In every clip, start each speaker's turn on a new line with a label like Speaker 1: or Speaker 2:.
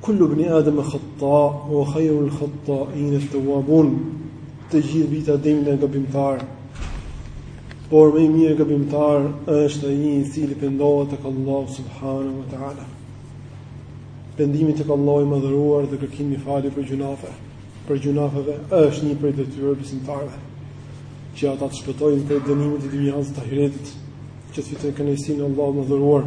Speaker 1: Kullu ibn Adam khata wa khayru al-khata'in at-tawwabun. Të gjithë bijt e Ademit janë gabimtarë. Por më i mirë gabimtar është ai i cili pendohet tek Allahu subhanahu wa ta'ala. Pendimi tek Allahu i madhëruar dhe kërkimi i faljes për gjynafe, për gjynafeve është një prej detyrave të besimtarëve që ata të shpëtojnë prej dënimit të dynjasë dhe ahiretit, që të fitojnë kënaqësinë e Allahut të madhëruar.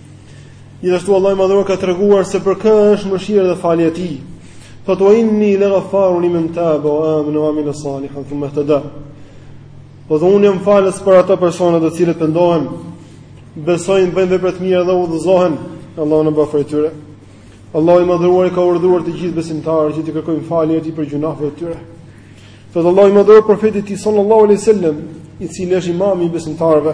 Speaker 1: Gjithashtu Allahu i Madhëruar ka treguar se për kë është mëshira dhe falja e Tij. Thotë wa inni la ghafarun liman taba wa amana wa amila salihan thumma ihtada. Thotë dhe unë jam falës për ato persona të cilët pendohen, besojnë, bëjnë vepra të mira dhe udhëzohen, Allahu na bëftë prej tyre. Allahu i Madhëruar ka urdhëruar të gjithë besimtarët që të kërkojnë falje atij për gjynafet e tyre. I thotë Allahu i Madhëruar profetit sallallahu alaihi wasallam, i cili është imam i besimtarëve,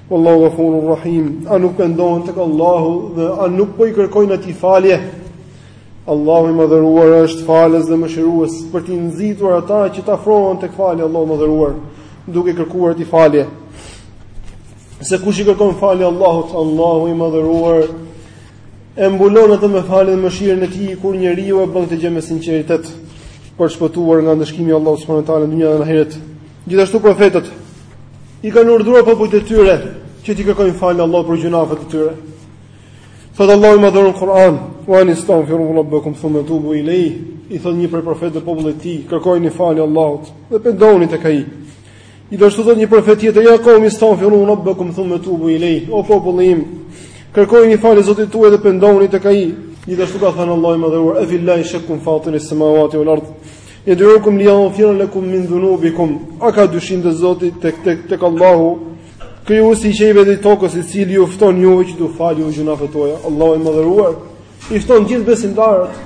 Speaker 1: Wallahu ghafurur rahim. A nuk pendohen tek Allahu dhe a nuk po i kërkojnë atij falje? Allahu i madhëruar është falës dhe mëshirues për t'i nxitur ata që të afrohen tek falja e Allahut të madhëruar, duke kërkuar atij falje. Se kush i kërkon falje Allahut, Allahu i madhëruar e mbulon atë me faljen dhe mëshirën e tij kur njeriu e bën këtë gjë me sinqeritet për të shpëtuar nga ndëshkimi i Allahut subhanuhu teala në dynja dhe në ahiret. Gjithashtu profetët i kanë urdhëruar popujt e tyre që t'i kërkojnë falje Allahut për gjynafet e tyre. Thot Allahu i madhëruar në Kur'an, "Wa anistaghfiru rabbakum thumma tubu ilayh." I thot një prej profetëve popullit të tij, "Kërkojini falje Allahut dhe pendohuni tek ai." Gjithashtu thotë një profet tjetër, "Ja qawmi istaghfiru rabbakum thumma tubu ilayh." O populli im, kërkojini falje Zotit tuaj dhe pendohuni tek ai. Gjithashtu ka thënë Allahu i madhëruar, "Efillahi shakun fatiris samawati wal ardh." Jed'ukum li jagfire lekum min dhunubikum, a ka dyshim te zoti tek tek tek Allahu, krijuesi i qiejve dhe tokës i cili ju fton ju që t'ju fali ju gjynafet tuaja, Allahu i madhëruar, i fton gjithë besimtarët,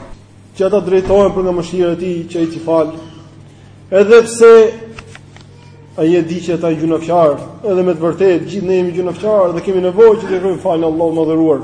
Speaker 1: që ata të drejtohen për nga mëshira e tij që ai t'i fali, edhe pse ai e di që ata janë gjynafqarë, edhe me të vërtet, gjithë ne jemi gjynafqarë dhe kemi nevoj që të kërkojmë falje Allahut madhëruar,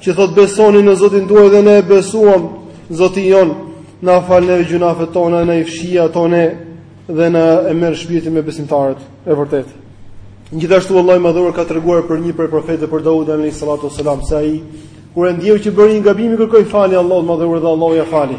Speaker 1: Që thot besoni në Zotin tuaj dhe ne besuam, Zoti jonë, na fal neve gjynafet tona, na i fshi ato ne dhe na e merr shpirtin me besimtarët e vërtet. Gjithashtu Allahu i Madhëruar ka treguar për një prej profetëve për Daudin alayhi salatu wasalam se ai kur e ndjeu që bëri një gabim i kërkoi falje Allahut Madhëruar dhe Allahu ia fali.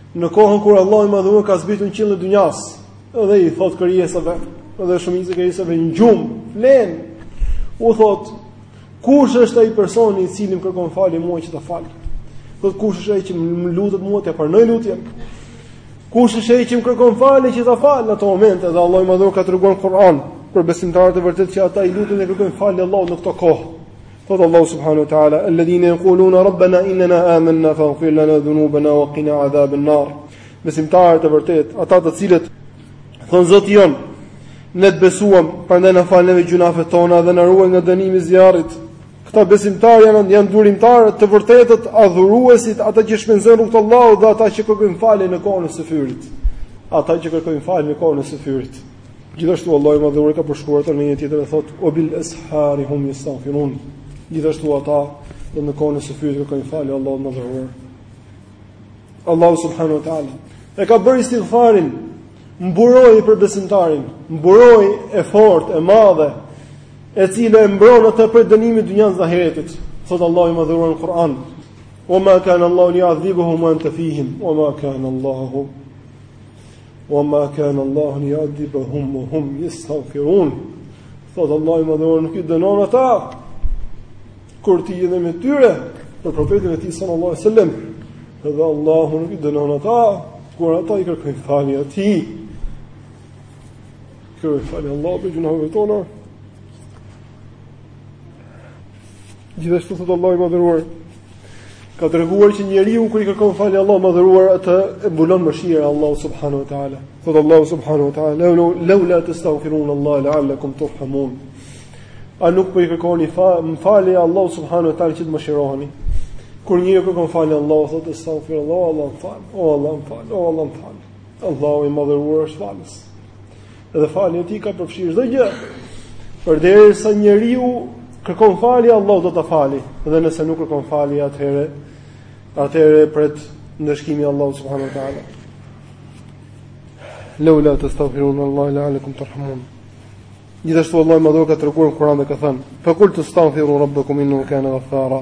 Speaker 1: Në kohën kur Allahu i Madhëruar ka zbritur në qiellin e dynjas, dhe i thot krijesave, dhe shumica e krijesave në gjumë, flen. U thot, kush është ai personi i cili më kërkon falje mua që ta fal? Thot kush është ai që më lutet mua të pranoj lutjen? Kush është ai që më kërkon falje që ta fal në ato momente? Dhe Allahu i Madhëruar ka treguar në Kur'an për besimtarët e vërtetë që ata i luten dhe kërkojnë falje Allahut në këto kohë. Thotë Allahu subhanahu wa taala, "Alladhina yaquluna rabbana inna amanna faghfir lana dhunubana wa qina adhaban nar." Besimtarët e vërtet, ata të cilët thon Zoti jonë, ne të besuam, prandaj na fal neve gjunafet tona dhe na ruaj nga dënimi i zjarrit. Këta besimtarë janë janë durimtarë të vërtetët, adhuruesit, ata që shpenzojnë n'rrugë t'Allahut dhe ata që kërkojnë falje në kohën e syfyrit. Ata që kërkojnë falje në kohën e së fyrit. Gjithashtu Allahu i Madhëruar ka përshkruar ata në një tjetër e thotë wa bil ashari hum yastaghfirun. Gjithashtu ata dhe në kohën e syfyrit kërkojnë falje Allahut Madhëruar. Allahu subhanahu wa taala e ka bërë istighfarin mburojë për besimtarin, mburojë e fortë, e madhe, e cila e mbron atë prej dënimit të dynjës dhe ahiretit. Thot Allahu i Madhëruar në Kur'an: "Wa ma kana Allahu li yu'adhibahum wa anta fihim, wa ma kana Allahu Wa ma kana Allahu mu'adhibahum wa hum yastaghfirun Thotë Allahu i Madhëruar nuk i dënon ata Kur ti je në mes tyre Për profetin e tij sallallahu alaihi wa sallam Edhe Allahu nuk i dënon ata Kur ata i kërkojnë falje atij Kërkojmë falje Allahut për gjunahet tona Gjithashtu thotë Allahu i Madhëruar ka treguar që njeriu kur i kërkon falje Allahut Madhëruar atë e mbulon mëshira e Allahut subhanahu wa taala. Thotë Allahu subhanahu wa taala, "Law la tastaghfiruna Allah la'allakum turhamun." A nuk po i kërkoni falje Allahut subhanahu wa taala që të mëshiroheni? Kur njeriu kërkon falje Allahut thotë astaghfirullah, Allah m'fal, o Allah m'fal, o Allah m'fal. Allahu i Madhëruar është falës. Dhe falja e tij ka përfshirë çdo gjë. Përderisa njeriu kërkon falje, Allahu do ta fali, dhe nëse nuk kërkon falje, atëherë e pret ndëshkimi i Allahut subhanuhu teala. Laula tastaghfirun Allah la alakum turhamun. Gjithashtu Allahu i Madhëruar ka treguar në Kur'an dhe ka thënë: "Fa qultu staghfiru rabbakum innahu kana ghaffara."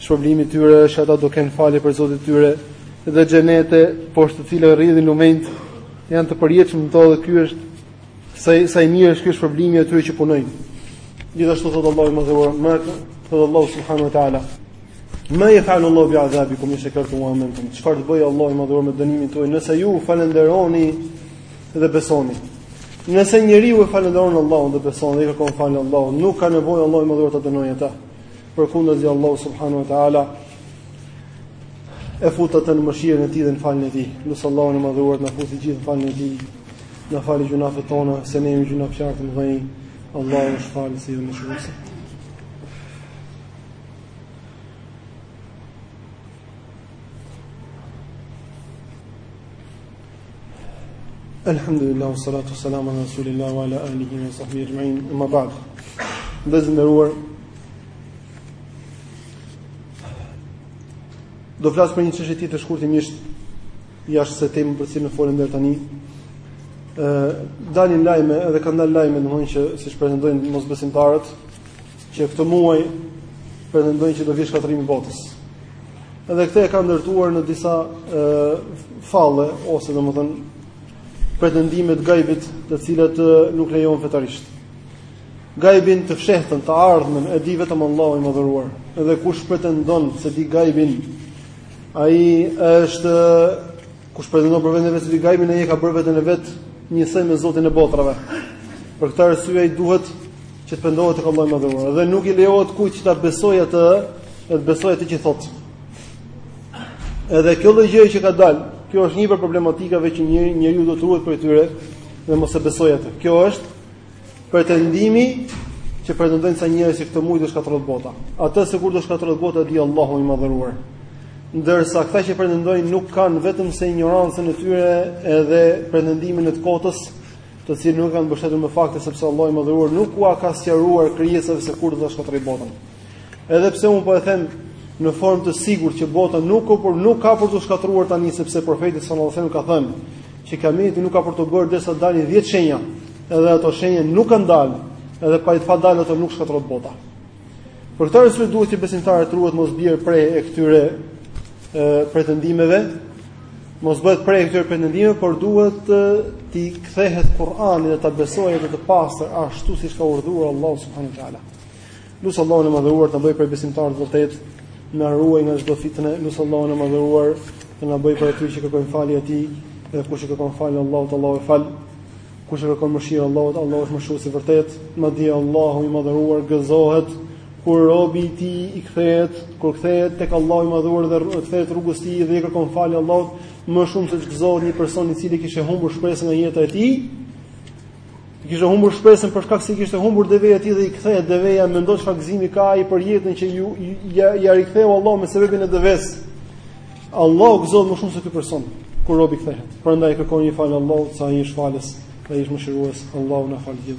Speaker 1: Shpërblimi i tyre është që ata do kenë falje prej Zotit të tyre dhe xhenete poshtë të cilave rridhin lumenjtë, janë të përjetshëm në to dhe ky është sa i, sa i mirë është ky shpërblimi i atyre që punojnë. Gjithashtu thot Allahu i madhëruar, më thot Allahu subhanahu wa taala. Ma yafalu Allahu bi azabikum in shakartum wa amantum. Çfarë do bëjë Allahu i madhëruar me dënimin tuaj nëse ju falënderoni dhe besoni. Nëse njeriu e falënderon Allahun dhe beson dhe i kërkon falje Allahut, nuk ka nevojë Allahu i madhëruar ta dënojë ata. Përkundrazi Allahu subhanahu wa taala e fut atë në mëshirën e tij dhe në faljen e tij. Lus Allahun e madhëruar të na futi gjithë në faljen e tij. Na fali gjunafet tona, se ne jemi gjunafçarë të mëdhenj. Allahu është falës. Elhamdulillah, salatu salam ala rasulillah wa ala alihi wa sahbihi ajma'in. Amma ba'd. Vëllezër të nderuar Do flas për një çështje tjetër shkurtimisht Jashtë kësaj teme për të cilën folëm deri tani Dalin lajme edhe kanë dalë lajme Në mënë që siç pretendojnë mosbesimtarët që këtë muaj pretendojnë që do vijë shkatërrimi i botës. Edhe këtë e kanë ndërtuar në disa e, falle ose domethënë pretendime të gajbit, të cilat nuk lejohen fetarisht. Gajbin të fshehtën, të ardhmen e di vetëm Allahu i madhëruar. Edhe kush pretendon se di gajbin, ai është Kush pretendon për veten e vet se di gajbin ai e ka bërë veten e vet njësoj me Zotin e botrave. Për këtë arsye ai duhet që të pendohet tek Allahu i Madhëruar dhe nuk i lejohet kujt që ta besojë atë, të besojë atë që thotë. Edhe kjo lloj gjëje që ka dalë, kjo është një prej problematikave që njeriu duhet të ruhet prej tyre dhe mos e besojë atë. Kjo është Pretendimi që pretendojnë sa njerëz që këtë muaj do shkatërrohet bota. Atë se kur do shkatërrohet bota di Allahu i madhëruar. Ndërsa këta që pretendojnë nuk kanë vetëm se injorancën e tyre edhe pretendimin e të kotës, të cilin nuk kanë mbështetur me fakte sepse Allahu i madhëruar nuk ua ka sqaruar krijesave se kur do të shkatërrojë botën. Edhe pse un po e them në formë të sigurt që bota nuk ka por nuk ka për të shkatërruar tani sepse profeti sallallahu alajhi wasallam ka thënë që kameti nuk ka për të bërë derisa dalin 10 shenja Edhe ato shenja nuk kanë dalë, edhe pa dalë ato nuk shkatërrohet bota. Për këtë arsye duhet që besimtari të ruhet mos bjerë pre e këtyre e, pretendimeve, mos bëhet pre e këtyre pretendimeve, por duhet t'i kthehet Kur'anit dhe ta besojë atë të pastër ashtu siç ka urdhëruar Allahu subhanahu wa taala. Lus Allahun e madhëruar të na bëjë prej besimtarëve të vërtetë, na ruaj nga çdo fitne, lus Allahun e madhëruar të na bëjë prej atyre që kërkojnë faljen e tij, dhe kush i kërkon falje Allahut Allahu e fal. Kush i kërkon mëshirë Allahut, Allahu është mëshiruesi i vërtetë, madje Allahu i madhëruar gëzohet kur robi i tij i kthehet, kur kthehet tek Allahu i madhëruar dhe kthehet rrugës së tij dhe i kërkon falje Allahut, më shumë se ç'gëzohet një person i cili e kishte humbur shpresën nga jeta e tij, kishte humbur shpresën për shkak se i kishte humbur deveja e tij dhe i kthehet deveja mendo çfarë gëzimi ka ai për jetën që ia, ia riktheu Allahu me sebebin e devesë. Allahu gëzohet më shumë se ky person kur robi kthehet. Prandaj kërkoni falje Allahut, se ai është falës, ai është mëshirues. Allahu na faltë të gjithë.